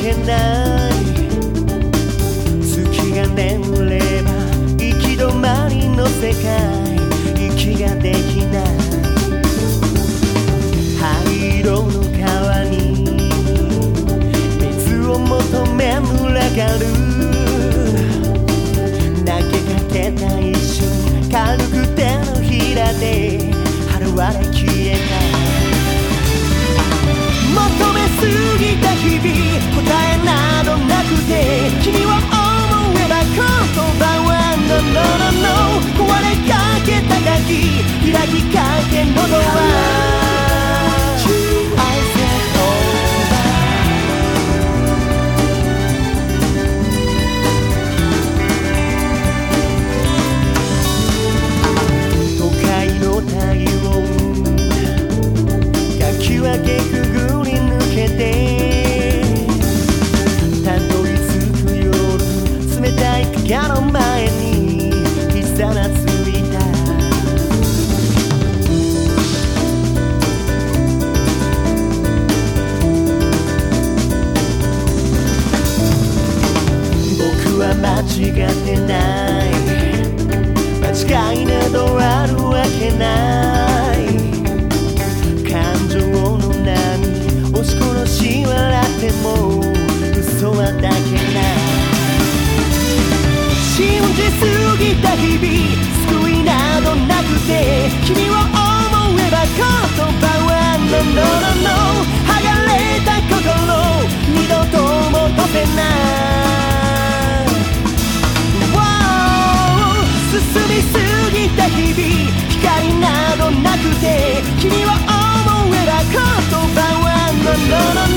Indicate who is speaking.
Speaker 1: けない。月が眠れば行き止まりの世界息ができない灰色の川に水を求め群がる。投げかけた一瞬。軽く手のひらで。春れ消えたきかけ間違ってない。間違いなどあるわけない。感情の波押し殺し笑っても嘘はだけない。信じすぎた日々救いなどなくて君を思えば言葉は No no no などな